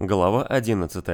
Глава 11.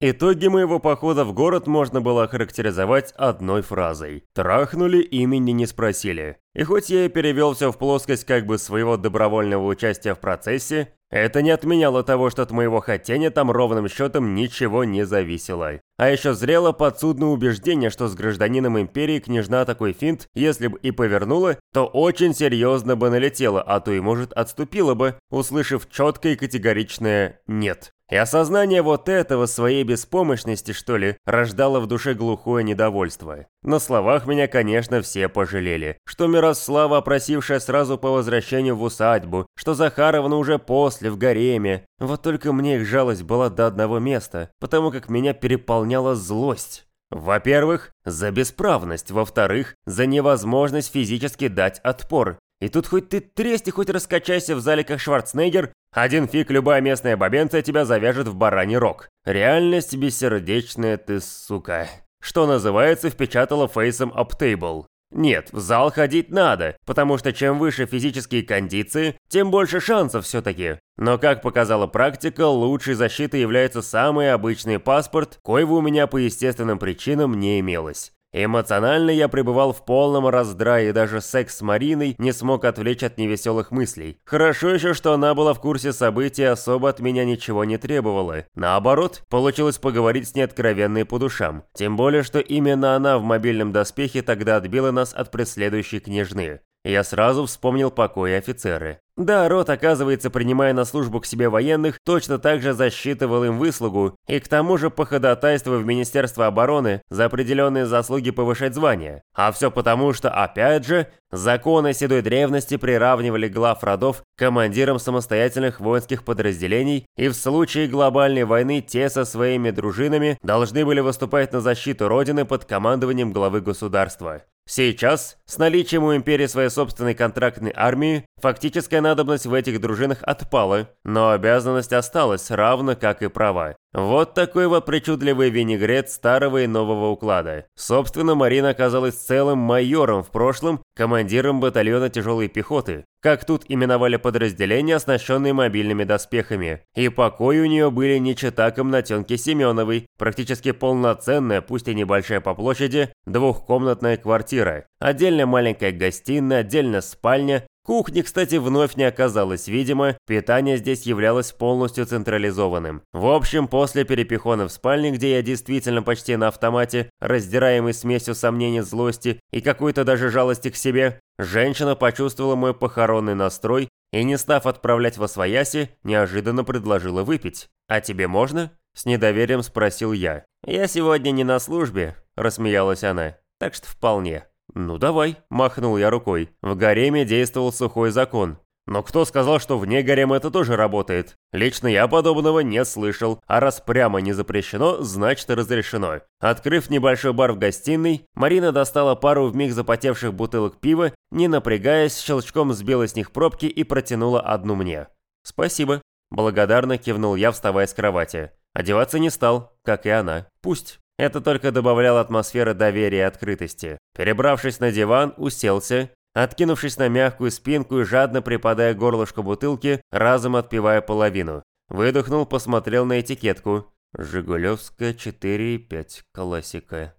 Итоги моего похода в город можно было охарактеризовать одной фразой. Трахнули, имени не спросили. И хоть я и перевел все в плоскость как бы своего добровольного участия в процессе, это не отменяло того, что от моего хотения там ровным счетом ничего не зависело. А еще зрело подсудное убеждение, что с гражданином Империи княжна такой финт, если бы и повернула, то очень серьезно бы налетела, а то и может отступила бы, услышав четкое и категоричное «нет». И осознание вот этого своей беспомощности, что ли, рождало в душе глухое недовольство. На словах меня, конечно, все пожалели, что Мирослава, просившая сразу по возвращению в усадьбу, что Захаровна уже после, в гареме. Вот только мне их жалость была до одного места, потому как меня переполняла злость. Во-первых, за бесправность, во-вторых, за невозможность физически дать отпор. И тут хоть ты тресни, хоть раскачайся в зале как Шварценеггер, один фиг любая местная бабенция тебя завяжет в бараний рог. Реальность бессердечная ты, сука. Что называется, впечатала фейсом аптейбл. Нет, в зал ходить надо, потому что чем выше физические кондиции, тем больше шансов все-таки. Но, как показала практика, лучшей защитой является самый обычный паспорт, коего у меня по естественным причинам не имелось. Эмоционально я пребывал в полном раздрае, даже секс с Мариной не смог отвлечь от невеселых мыслей. Хорошо еще, что она была в курсе событий и особо от меня ничего не требовала. Наоборот, получилось поговорить с ней откровенно по душам. Тем более, что именно она в мобильном доспехе тогда отбила нас от преследующей княжны. Я сразу вспомнил покои офицеры. Да, рот, оказывается, принимая на службу к себе военных, точно так же засчитывал им выслугу, и к тому же по ходатайству в Министерство обороны за определенные заслуги повышать звания. А все потому, что, опять же, законы седой древности приравнивали глав родов к командирам самостоятельных воинских подразделений, и в случае глобальной войны те со своими дружинами должны были выступать на защиту Родины под командованием главы государства. Сейчас, с наличием у империи своей собственной контрактной армии, фактическая надобность в этих дружинах отпала, но обязанность осталась, равно как и права. Вот такой вот причудливый винегрет старого и нового уклада. Собственно, Марина оказалась целым майором в прошлом, командиром батальона тяжелой пехоты, как тут именовали подразделения, оснащенные мобильными доспехами. И покой у нее были не чета комнатенки Семеновой, практически полноценная, пусть и небольшая по площади, двухкомнатная квартира. Отдельно маленькая гостиная, отдельно спальня, Кухни, кстати, вновь не оказалось, видимо, питание здесь являлось полностью централизованным. В общем, после перепихона в спальне, где я действительно почти на автомате, раздираемый смесью сомнений, злости и какой-то даже жалости к себе, женщина почувствовала мой похоронный настрой и, не став отправлять во свояси, неожиданно предложила выпить. «А тебе можно?» – с недоверием спросил я. «Я сегодня не на службе», – рассмеялась она, – «так что вполне». «Ну давай», – махнул я рукой. В гареме действовал сухой закон. Но кто сказал, что вне гарема это тоже работает? Лично я подобного не слышал, а раз прямо не запрещено, значит разрешено. Открыв небольшой бар в гостиной, Марина достала пару вмиг запотевших бутылок пива, не напрягаясь, щелчком сбила с них пробки и протянула одну мне. «Спасибо», – благодарно кивнул я, вставая с кровати. Одеваться не стал, как и она. Пусть. Это только добавляло атмосферы доверия и открытости. Перебравшись на диван, уселся, откинувшись на мягкую спинку и жадно припадая к горлышку бутылки, разом отпивая половину. Выдохнул, посмотрел на этикетку. «Жигулевская 4,5 классика».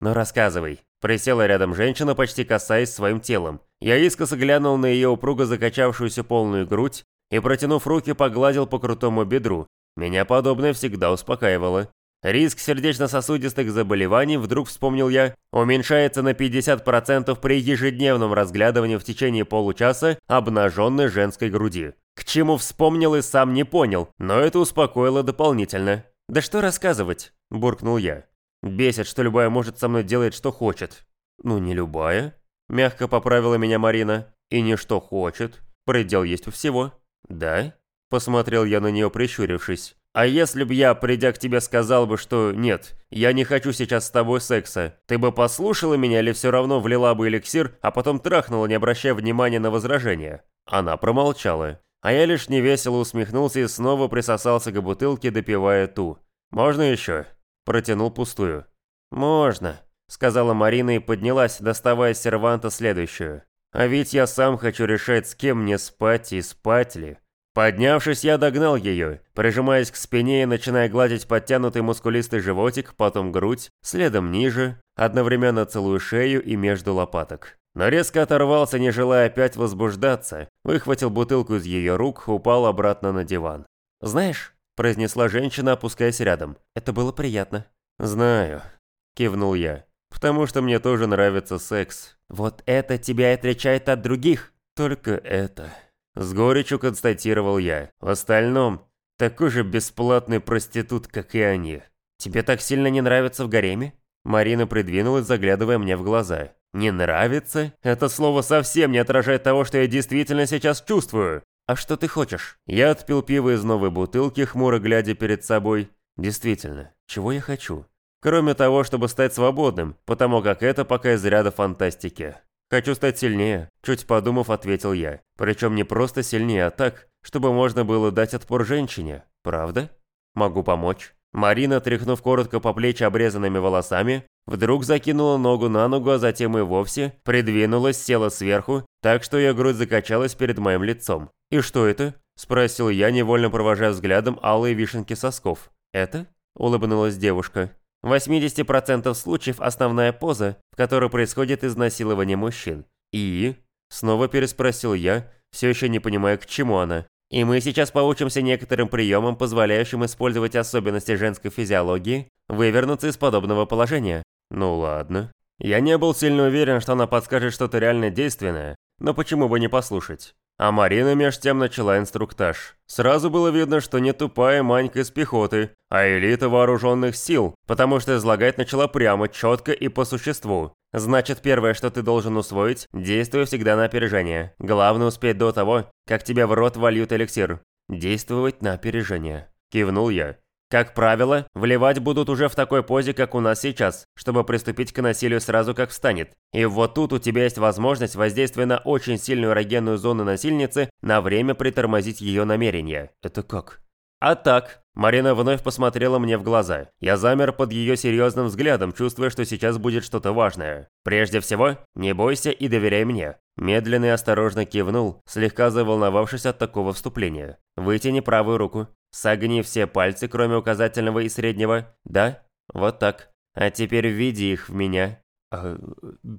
«Ну рассказывай». Присела рядом женщина, почти касаясь своим телом. Я искоса глянул на ее упруго закачавшуюся полную грудь и, протянув руки, погладил по крутому бедру. Меня подобное всегда успокаивало. Риск сердечно-сосудистых заболеваний, вдруг вспомнил я, уменьшается на 50% при ежедневном разглядывании в течение получаса обнаженной женской груди. К чему вспомнил и сам не понял, но это успокоило дополнительно. «Да что рассказывать?» – буркнул я. «Бесит, что любая может со мной делать, что хочет». «Ну, не любая», – мягко поправила меня Марина. «И не что хочет. Предел есть у всего». «Да?» – посмотрел я на нее, прищурившись. А если б я, придя к тебе, сказал бы, что нет, я не хочу сейчас с тобой секса, ты бы послушала меня или все равно влила бы эликсир, а потом трахнула, не обращая внимания на возражения?» Она промолчала, а я лишь невесело усмехнулся и снова присосался к бутылке, допивая ту. «Можно еще?» Протянул пустую. «Можно», — сказала Марина и поднялась, доставая серванта следующую. «А ведь я сам хочу решать, с кем мне спать и спать ли». Поднявшись, я догнал ее, прижимаясь к спине и начиная гладить подтянутый мускулистый животик, потом грудь, следом ниже, одновременно целую шею и между лопаток. Но резко оторвался, не желая опять возбуждаться, выхватил бутылку из ее рук, упал обратно на диван. «Знаешь», – произнесла женщина, опускаясь рядом, – «это было приятно». «Знаю», – кивнул я, – «потому что мне тоже нравится секс». «Вот это тебя отличает от других?» «Только это». С горечью констатировал я. В остальном, такой же бесплатный проститут, как и они. Тебе так сильно не нравится в гареме? Марина придвинулась, заглядывая мне в глаза. «Не нравится? Это слово совсем не отражает того, что я действительно сейчас чувствую. А что ты хочешь?» Я отпил пиво из новой бутылки, хмуро глядя перед собой. Действительно, чего я хочу? Кроме того, чтобы стать свободным, потому как это пока из ряда фантастики. «Хочу стать сильнее», – чуть подумав, ответил я. Причем не просто сильнее, а так, чтобы можно было дать отпор женщине. Правда? Могу помочь. Марина, тряхнув коротко по плечи обрезанными волосами, вдруг закинула ногу на ногу, а затем и вовсе придвинулась, села сверху, так что ее грудь закачалась перед моим лицом. «И что это?» – спросил я, невольно провожая взглядом алые вишенки сосков. «Это?» – улыбнулась девушка. В 80% случаев основная поза, в которой происходит изнасилование мужчин. И? Снова переспросил я, все еще не понимая, к чему она. И мы сейчас поучимся некоторым приемам, позволяющим использовать особенности женской физиологии, вывернуться из подобного положения. Ну ладно. Я не был сильно уверен, что она подскажет что-то реально действенное, но почему бы не послушать? А Марина меж тем начала инструктаж. Сразу было видно, что не тупая манька из пехоты, а элита вооруженных сил, потому что излагать начала прямо, четко и по существу. Значит, первое, что ты должен усвоить, действуй всегда на опережение. Главное успеть до того, как тебе в рот вольют эликсир. Действовать на опережение. Кивнул я. Как правило, вливать будут уже в такой позе, как у нас сейчас, чтобы приступить к насилию сразу как встанет. И вот тут у тебя есть возможность воздействия на очень сильную эрогенную зону насильницы на время притормозить ее намерения. Это как? А так, Марина вновь посмотрела мне в глаза. Я замер под ее серьезным взглядом, чувствуя, что сейчас будет что-то важное. Прежде всего, не бойся и доверяй мне. Медленно и осторожно кивнул, слегка заволновавшись от такого вступления. Вытяни правую руку. Согни все пальцы, кроме указательного и среднего. Да? Вот так. А теперь введи их в меня. А,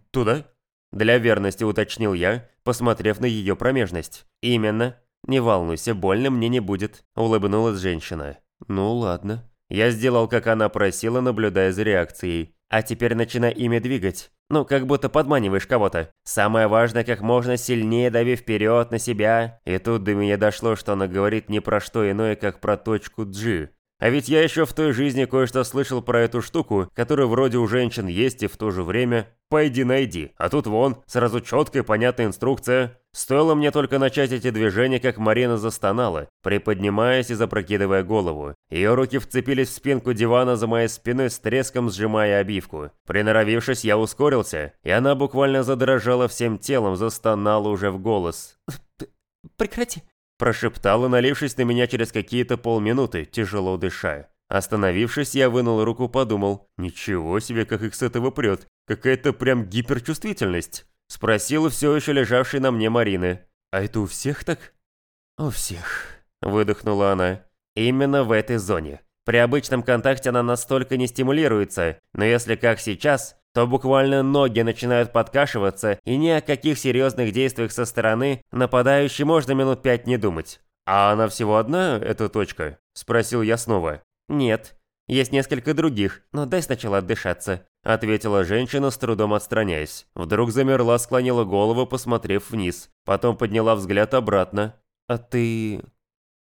туда? Для верности уточнил я, посмотрев на ее промежность. Именно. Не волнуйся, больно мне не будет, улыбнулась женщина. Ну ладно. Я сделал, как она просила, наблюдая за реакцией. А теперь начинай ими двигать. Ну, как будто подманиваешь кого-то. Самое важное, как можно сильнее дави вперед на себя. И тут до меня дошло, что она говорит не про что иное, как про точку G. А ведь я еще в той жизни кое-что слышал про эту штуку, которая вроде у женщин есть и в то же время «пойди найди». А тут вон, сразу четкая понятная инструкция. Стоило мне только начать эти движения, как Марина застонала, приподнимаясь и запрокидывая голову. Ее руки вцепились в спинку дивана за моей спиной с треском сжимая обивку. Приноровившись, я ускорился, и она буквально задрожала всем телом, застонала уже в голос. «Прекрати», Прошептала, налившись на меня через какие-то полминуты, тяжело дыша. Остановившись, я вынул руку, подумал, ничего себе, как их с этого прет. Какая-то прям гиперчувствительность. Спросил все еще лежавшей на мне Марины. А это у всех так? У всех, выдохнула она. Именно в этой зоне. При обычном контакте она настолько не стимулируется, но если как сейчас, то буквально ноги начинают подкашиваться, и ни о каких серьезных действиях со стороны нападающий можно минут пять не думать. «А она всего одна, эта точка?» – спросил я снова. «Нет, есть несколько других, но дай сначала отдышаться», – ответила женщина, с трудом отстраняясь. Вдруг замерла, склонила голову, посмотрев вниз. Потом подняла взгляд обратно. «А ты...»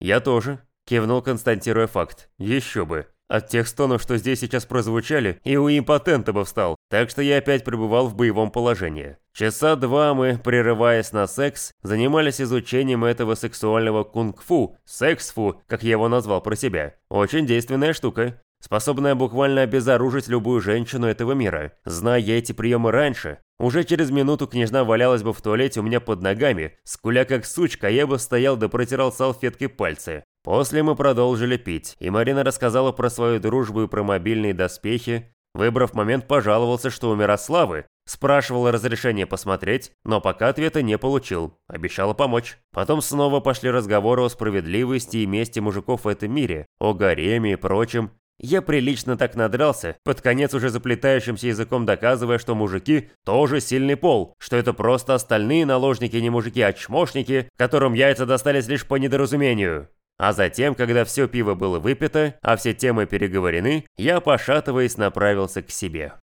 «Я тоже», – кивнул, констатируя факт. «Еще бы». От тех стонов, что здесь сейчас прозвучали, и у импотента бы встал, так что я опять пребывал в боевом положении. Часа два мы, прерываясь на секс, занимались изучением этого сексуального кунг-фу, секс-фу, как я его назвал про себя. Очень действенная штука, способная буквально обезоружить любую женщину этого мира. Зная эти приемы раньше, уже через минуту княжна валялась бы в туалете у меня под ногами, скуля как сучка, я бы стоял да протирал салфеткой пальцы. После мы продолжили пить, и Марина рассказала про свою дружбу и про мобильные доспехи. Выбрав момент, пожаловался, что у Мирославы, Спрашивала разрешение посмотреть, но пока ответа не получил. Обещала помочь. Потом снова пошли разговоры о справедливости и мести мужиков в этом мире, о гареме и прочем. Я прилично так надрался, под конец уже заплетающимся языком доказывая, что мужики тоже сильный пол, что это просто остальные наложники не мужики, а чмошники, которым яйца достались лишь по недоразумению. А затем, когда все пиво было выпито, а все темы переговорены, я, пошатываясь, направился к себе.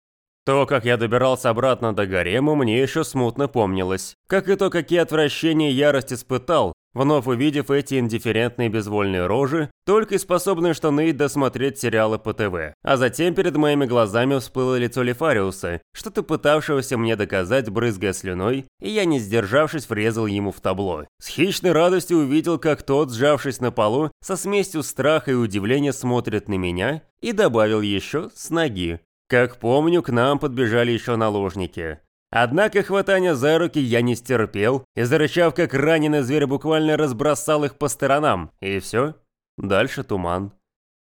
То, как я добирался обратно до гарема, мне еще смутно помнилось. Как и то, какие отвращения и ярость испытал, вновь увидев эти индифферентные безвольные рожи, только и способные что ныть досмотреть сериалы по ТВ. А затем перед моими глазами всплыло лицо Лефариуса, что-то пытавшегося мне доказать, брызгая слюной, и я, не сдержавшись, врезал ему в табло. С хищной радостью увидел, как тот, сжавшись на полу, со смесью страха и удивления смотрит на меня, и добавил еще с ноги. Как помню, к нам подбежали еще наложники. Однако хватания за руки я не стерпел, и зарычав как раненый зверь буквально разбросал их по сторонам, и все. Дальше туман.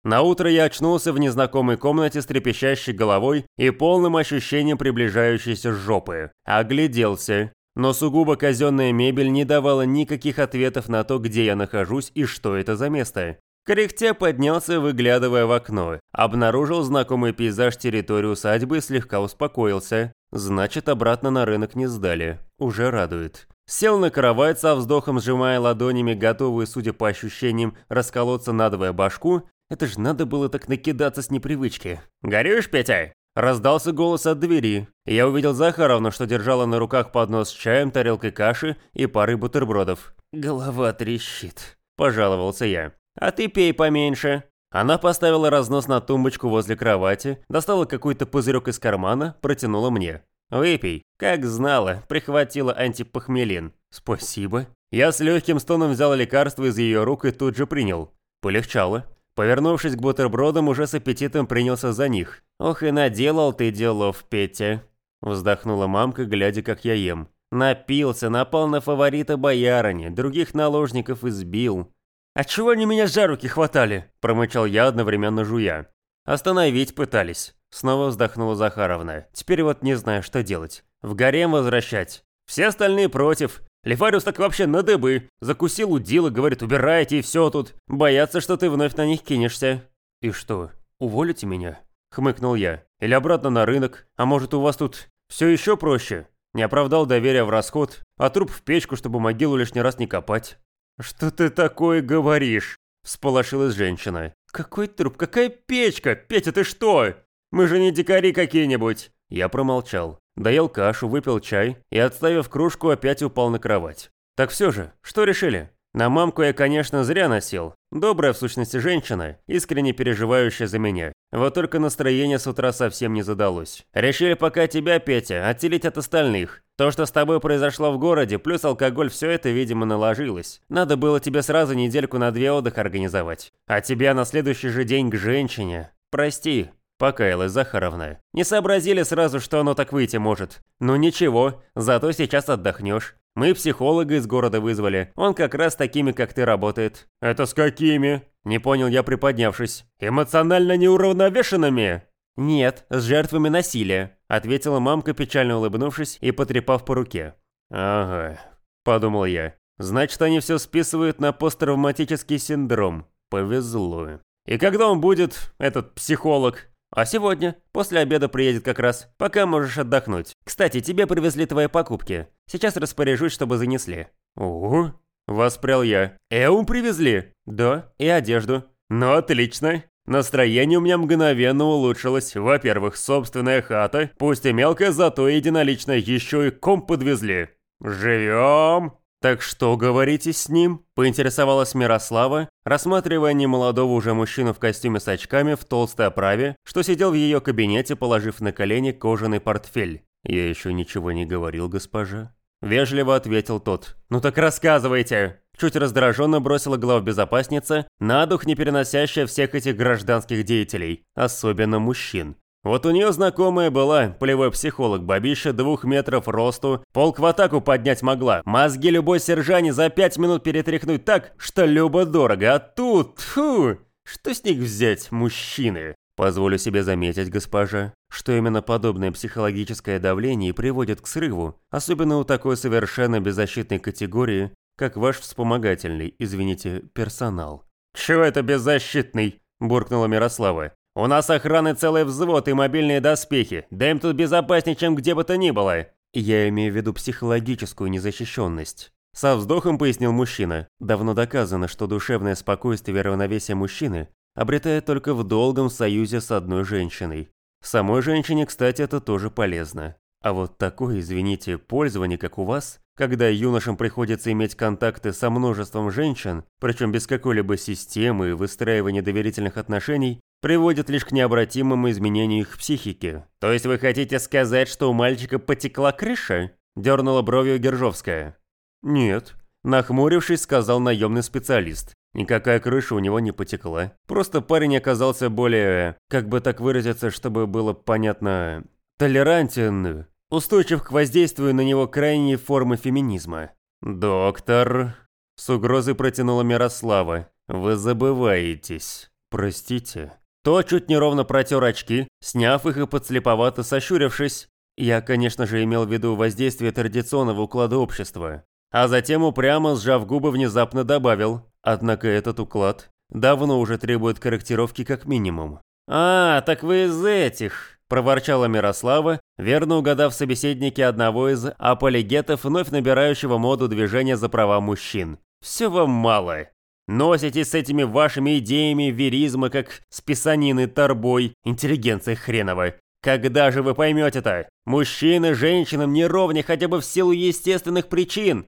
На утро я очнулся в незнакомой комнате с трепещащей головой и полным ощущением приближающейся жопы. Огляделся, но сугубо казенная мебель не давала никаких ответов на то, где я нахожусь и что это за место. Кряхтя поднялся, выглядывая в окно. Обнаружил знакомый пейзаж территории усадьбы и слегка успокоился. Значит, обратно на рынок не сдали. Уже радует. Сел на кровать со вздохом, сжимая ладонями, готовые, судя по ощущениям, расколоться надвое башку. Это ж надо было так накидаться с непривычки. «Горюешь, Петя?» Раздался голос от двери. Я увидел Захаровну, что держала на руках поднос с чаем, тарелкой каши и парой бутербродов. «Голова трещит», – пожаловался я. «А ты пей поменьше». Она поставила разнос на тумбочку возле кровати, достала какой-то пузырек из кармана, протянула мне. «Выпей». Как знала, прихватила антипохмелин. «Спасибо». Я с легким стоном взял лекарство из ее рук и тут же принял. Полегчало. Повернувшись к бутербродам, уже с аппетитом принялся за них. «Ох и наделал ты делов, Петя!» Вздохнула мамка, глядя, как я ем. «Напился, напал на фаворита боярыни, других наложников избил. «А чего они меня за руки хватали?» – промычал я, одновременно жуя. «Остановить пытались». Снова вздохнула Захаровна. «Теперь вот не знаю, что делать. В гарем возвращать. Все остальные против. Лефариус так вообще на дыбы. Закусил удила, говорит, убирайте и все тут. Боятся, что ты вновь на них кинешься». «И что, уволите меня?» – хмыкнул я. «Или обратно на рынок? А может, у вас тут все еще проще?» Не оправдал доверия в расход, а труп в печку, чтобы могилу лишний раз не копать. «Что ты такое говоришь?» – всполошилась женщина. «Какой труп? Какая печка? Петя, ты что? Мы же не дикари какие-нибудь!» Я промолчал. Доел кашу, выпил чай и, отставив кружку, опять упал на кровать. «Так все же, что решили?» На мамку я, конечно, зря носил. Добрая, в сущности, женщина, искренне переживающая за меня. Вот только настроение с утра совсем не задалось. Решили пока тебя, Петя, отделить от остальных. То, что с тобой произошло в городе, плюс алкоголь, все это, видимо, наложилось. Надо было тебе сразу недельку на две отдых организовать. А тебя на следующий же день к женщине. Прости, покаялась Захаровна. Не сообразили сразу, что оно так выйти может. Ну ничего, зато сейчас отдохнешь. Мы психолога из города вызвали. Он как раз такими, как ты, работает». «Это с какими?» Не понял я, приподнявшись. «Эмоционально неуравновешенными?» «Нет, с жертвами насилия», — ответила мамка, печально улыбнувшись и потрепав по руке. «Ага», — подумал я. «Значит, они все списывают на посттравматический синдром. Повезло». «И когда он будет, этот психолог?» А сегодня, после обеда приедет как раз, пока можешь отдохнуть. Кстати, тебе привезли твои покупки. Сейчас распоряжусь, чтобы занесли». «Ого!» – воспрял я. «Эум привезли?» «Да, и одежду». «Ну, отлично!» Настроение у меня мгновенно улучшилось. Во-первых, собственная хата, пусть и мелкая, зато единолично еще и комп подвезли. «Живем!» «Так что говорите с ним?» – поинтересовалась Мирослава, рассматривая немолодого уже мужчину в костюме с очками в толстой оправе, что сидел в ее кабинете, положив на колени кожаный портфель. «Я еще ничего не говорил, госпожа». Вежливо ответил тот. «Ну так рассказывайте!» Чуть раздраженно бросила главбезопасница, на дух не переносящая всех этих гражданских деятелей, особенно мужчин. Вот у нее знакомая была, полевой психолог, бабища двух метров росту, полк в атаку поднять могла, мозги любой сержане за пять минут перетряхнуть так, что любо-дорого, а тут, фу, что с них взять, мужчины? Позволю себе заметить, госпожа, что именно подобное психологическое давление приводит к срыву, особенно у такой совершенно беззащитной категории, как ваш вспомогательный, извините, персонал. «Чего это беззащитный?» – буркнула Мирослава. «У нас охраны целый взвод и мобильные доспехи, да им тут безопаснее, чем где бы то ни было». Я имею в виду психологическую незащищенность. Со вздохом пояснил мужчина. Давно доказано, что душевное спокойствие и равновесие мужчины обретает только в долгом союзе с одной женщиной. Самой женщине, кстати, это тоже полезно. А вот такое, извините, пользование, как у вас, когда юношам приходится иметь контакты со множеством женщин, причем без какой-либо системы и выстраивания доверительных отношений, приводит лишь к необратимому изменению их психики. То есть вы хотите сказать, что у мальчика потекла крыша? Дернула бровью Гержовская. Нет. Нахмурившись, сказал наемный специалист. Никакая крыша у него не потекла. Просто парень оказался более, как бы так выразиться, чтобы было понятно, толерантен, устойчив к воздействию на него крайней формы феминизма. «Доктор», – с угрозой протянула Мирослава, – «вы забываетесь. Простите». То чуть неровно протер очки, сняв их и подслеповато сощурившись. Я, конечно же, имел в виду воздействие традиционного уклада общества. А затем упрямо, сжав губы, внезапно добавил. Однако этот уклад давно уже требует корректировки как минимум. «А, так вы из этих!» – проворчала Мирослава, верно угадав собеседники одного из апологетов, вновь набирающего моду движения за права мужчин. «Все вам мало. Носитесь с этими вашими идеями веризма, как с писанины торбой, интеллигенция хренова. Когда же вы поймете-то? Мужчины женщинам не ровня хотя бы в силу естественных причин.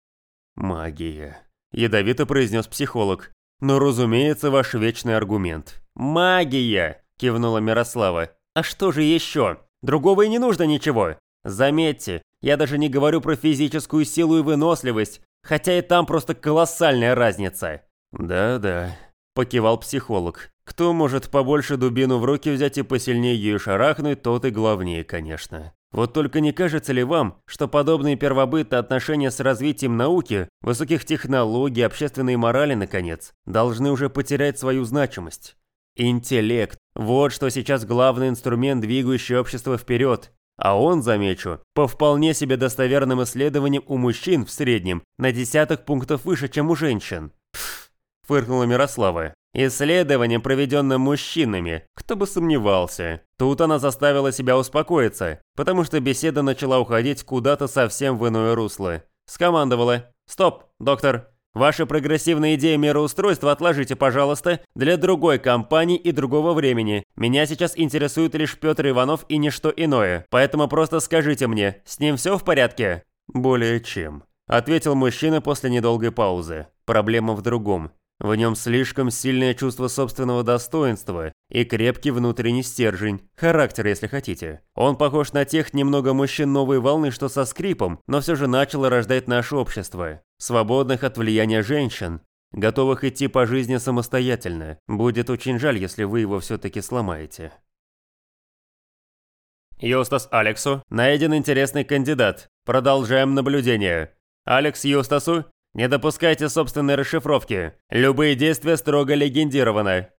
Магия. Ядовито произнес психолог. «Но, разумеется, ваш вечный аргумент». «Магия!» – кивнула Мирослава. «А что же еще? Другого и не нужно ничего. Заметьте, я даже не говорю про физическую силу и выносливость, хотя и там просто колоссальная разница». «Да-да», – покивал психолог. «Кто может побольше дубину в руки взять и посильнее ее шарахнуть, тот и главнее, конечно». Вот только не кажется ли вам, что подобные первобытные отношения с развитием науки, высоких технологий, общественной морали, наконец, должны уже потерять свою значимость? Интеллект – вот что сейчас главный инструмент, двигающий общество вперед. А он, замечу, по вполне себе достоверным исследованиям у мужчин в среднем на десяток пунктов выше, чем у женщин. Пф, фыркнула Мирослава. Исследование, проведенное мужчинами, кто бы сомневался. Тут она заставила себя успокоиться, потому что беседа начала уходить куда-то совсем в иное русло. Скомандовала. «Стоп, доктор, Ваши прогрессивные идеи мироустройства отложите, пожалуйста, для другой компании и другого времени. Меня сейчас интересует лишь Петр Иванов и ничто иное. Поэтому просто скажите мне, с ним все в порядке?» «Более чем», – ответил мужчина после недолгой паузы. «Проблема в другом. В нем слишком сильное чувство собственного достоинства и крепкий внутренний стержень, характер, если хотите. Он похож на тех немного мужчин новой волны, что со скрипом, но все же начало рождать наше общество. Свободных от влияния женщин, готовых идти по жизни самостоятельно. Будет очень жаль, если вы его все-таки сломаете. Юстас Алексу, найден интересный кандидат. Продолжаем наблюдение. Алекс Юстасу, не допускайте собственной расшифровки. Любые действия строго легендированы.